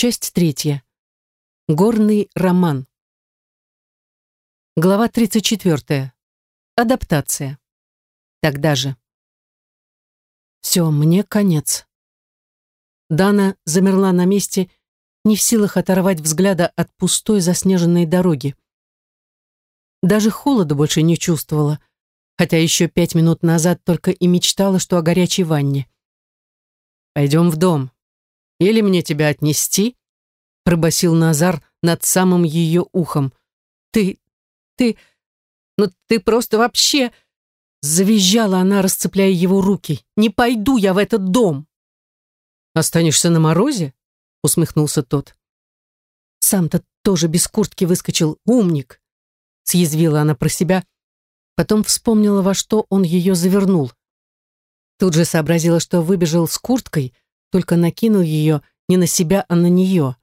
Часть третья. Горный роман. Глава 34. Адаптация. Тогда же. Все, мне конец. Дана замерла на месте, не в силах оторвать взгляда от пустой заснеженной дороги. Даже холода больше не чувствовала, хотя еще пять минут назад только и мечтала, что о горячей ванне. «Пойдем в дом. Или мне тебя отнести?» пробасил Назар над самым ее ухом. «Ты... ты... ну ты просто вообще...» Завизжала она, расцепляя его руки. «Не пойду я в этот дом!» «Останешься на морозе?» усмехнулся тот. «Сам-то тоже без куртки выскочил, умник!» съязвила она про себя, потом вспомнила, во что он ее завернул. Тут же сообразила, что выбежал с курткой, только накинул ее не на себя, а на нее.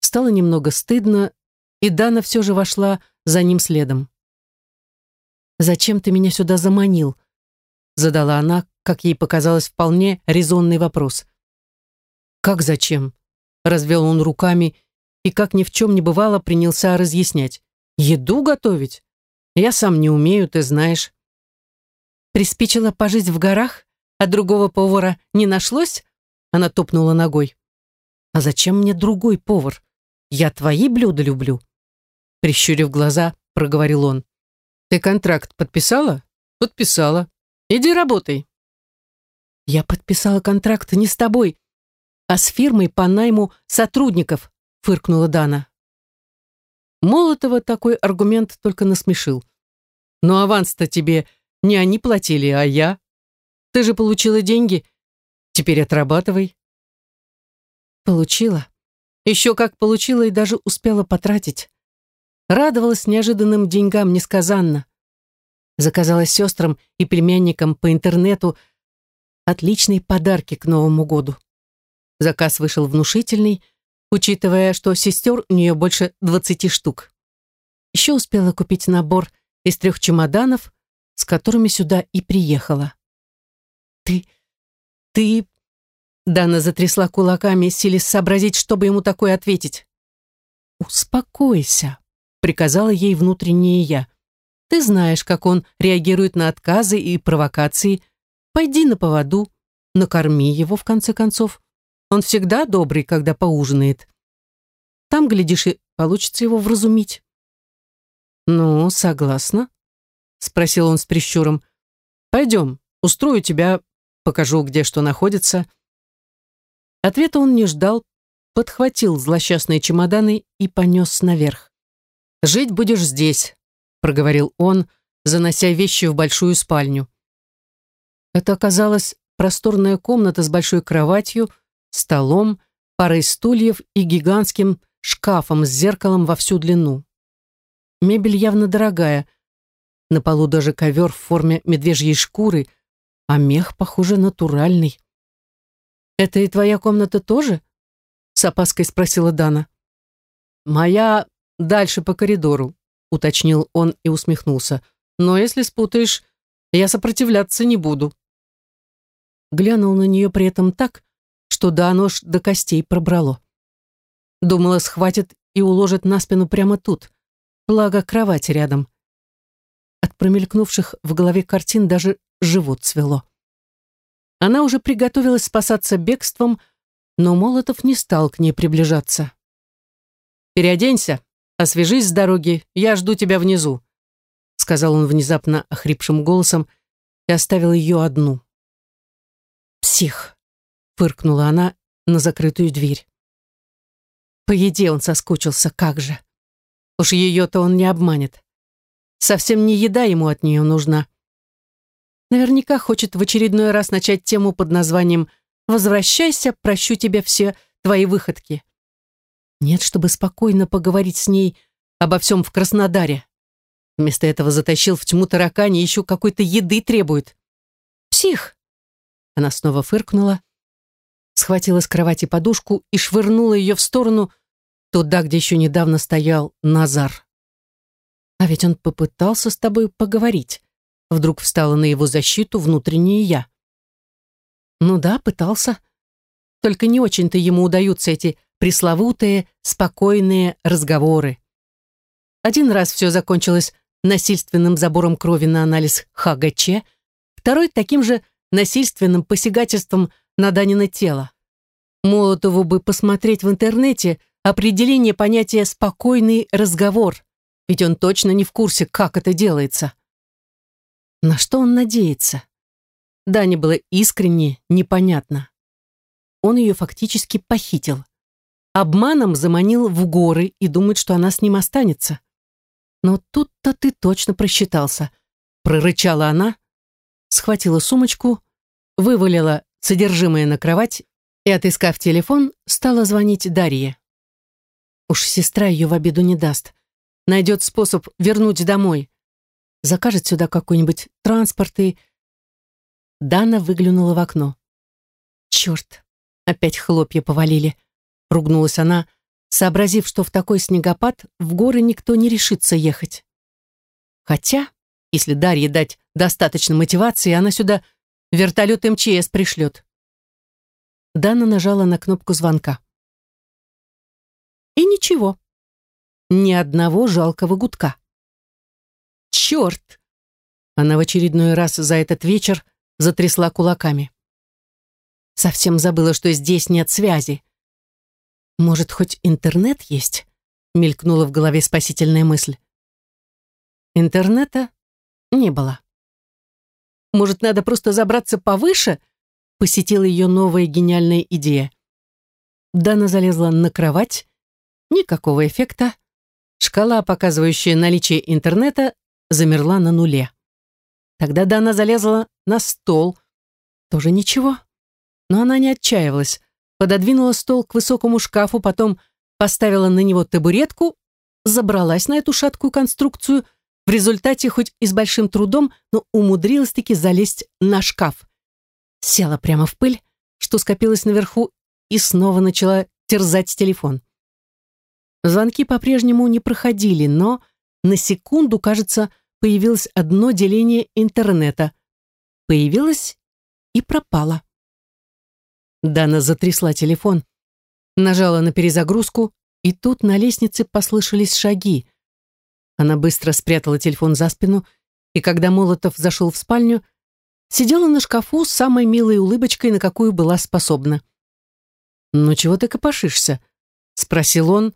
Стало немного стыдно, и Дана все же вошла за ним следом. «Зачем ты меня сюда заманил?» задала она, как ей показалось, вполне резонный вопрос. «Как зачем?» развел он руками и, как ни в чем не бывало, принялся разъяснять. «Еду готовить? Я сам не умею, ты знаешь». Приспичило пожить в горах, а другого повара не нашлось? Она топнула ногой. А зачем мне другой повар? Я твои блюда люблю. Прищурив глаза, проговорил он. Ты контракт подписала? Подписала. Иди работай. Я подписала контракт не с тобой, а с фирмой по найму сотрудников, фыркнула Дана. Молотова такой аргумент только насмешил. Но аванс-то тебе не они платили, а я. Ты же получила деньги. Теперь отрабатывай. Получила. Еще как получила и даже успела потратить. Радовалась неожиданным деньгам несказанно. Заказала сестрам и племянникам по интернету отличные подарки к Новому году. Заказ вышел внушительный, учитывая, что сестер у нее больше 20 штук. Еще успела купить набор из трех чемоданов, с которыми сюда и приехала. «Ты... ты...» Дана затрясла кулаками, силясь сообразить, чтобы ему такое ответить. «Успокойся», — приказала ей внутреннее «я». «Ты знаешь, как он реагирует на отказы и провокации. Пойди на поводу, накорми его, в конце концов. Он всегда добрый, когда поужинает. Там, глядишь, и получится его вразумить». «Ну, согласна», — спросил он с прищуром. «Пойдем, устрою тебя, покажу, где что находится». Ответа он не ждал, подхватил злосчастные чемоданы и понес наверх. «Жить будешь здесь», — проговорил он, занося вещи в большую спальню. Это оказалась просторная комната с большой кроватью, столом, парой стульев и гигантским шкафом с зеркалом во всю длину. Мебель явно дорогая. На полу даже ковер в форме медвежьей шкуры, а мех, похоже, натуральный. «Это и твоя комната тоже?» С опаской спросила Дана. «Моя дальше по коридору», уточнил он и усмехнулся. «Но если спутаешь, я сопротивляться не буду». Глянул на нее при этом так, что да нож до костей пробрало. Думала, схватит и уложит на спину прямо тут, благо кровать рядом. От промелькнувших в голове картин даже живот свело. Она уже приготовилась спасаться бегством, но Молотов не стал к ней приближаться. «Переоденься, освежись с дороги, я жду тебя внизу», сказал он внезапно охрипшим голосом и оставил ее одну. «Псих», — фыркнула она на закрытую дверь. По еде он соскучился, как же. Уж ее-то он не обманет. Совсем не еда ему от нее нужна. Наверняка хочет в очередной раз начать тему под названием «Возвращайся, прощу тебе все твои выходки». Нет, чтобы спокойно поговорить с ней обо всем в Краснодаре. Вместо этого затащил в тьму таракани, еще какой-то еды требует. «Псих!» Она снова фыркнула, схватила с кровати подушку и швырнула ее в сторону, туда, где еще недавно стоял Назар. А ведь он попытался с тобой поговорить. Вдруг встала на его защиту внутреннее «я». Ну да, пытался. Только не очень-то ему удаются эти пресловутые спокойные разговоры. Один раз все закончилось насильственным забором крови на анализ ХГЧ, второй таким же насильственным посягательством на Данина тело. Молотову бы посмотреть в интернете определение понятия «спокойный разговор», ведь он точно не в курсе, как это делается. На что он надеется? Дане было искренне непонятно. Он ее фактически похитил. Обманом заманил в горы и думает, что она с ним останется. Но тут-то ты точно просчитался. Прорычала она, схватила сумочку, вывалила содержимое на кровать и, отыскав телефон, стала звонить Дарье. Уж сестра ее в обиду не даст. Найдет способ вернуть домой. Закажет сюда какой-нибудь транспорт и... Дана выглянула в окно. Черт, опять хлопья повалили. Ругнулась она, сообразив, что в такой снегопад в горы никто не решится ехать. Хотя, если Дарье дать достаточно мотивации, она сюда вертолет МЧС пришлет. Дана нажала на кнопку звонка. И ничего. Ни одного жалкого гудка. Черт! Она в очередной раз за этот вечер затрясла кулаками. Совсем забыла, что здесь нет связи. Может, хоть интернет есть? Мелькнула в голове спасительная мысль. Интернета не было. Может, надо просто забраться повыше? Посетила ее новая гениальная идея. Дана залезла на кровать. Никакого эффекта. Шкала, показывающая наличие интернета, замерла на нуле. Тогда Дана залезла на стол. Тоже ничего. Но она не отчаивалась пододвинула стол к высокому шкафу, потом поставила на него табуретку, забралась на эту шаткую конструкцию, в результате хоть и с большим трудом, но умудрилась-таки залезть на шкаф. Села прямо в пыль, что скопилось наверху, и снова начала терзать телефон. Звонки по-прежнему не проходили, но на секунду, кажется, появилось одно деление интернета. Появилось и пропало. Дана затрясла телефон, нажала на перезагрузку, и тут на лестнице послышались шаги. Она быстро спрятала телефон за спину, и когда Молотов зашел в спальню, сидела на шкафу с самой милой улыбочкой, на какую была способна. «Ну чего ты копошишься?» — спросил он,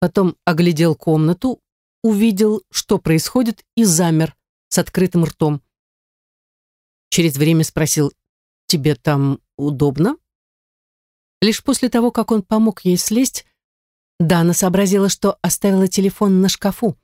потом оглядел комнату, увидел, что происходит, и замер с открытым ртом. Через время спросил, «Тебе там удобно?» Лишь после того, как он помог ей слезть, Дана сообразила, что оставила телефон на шкафу.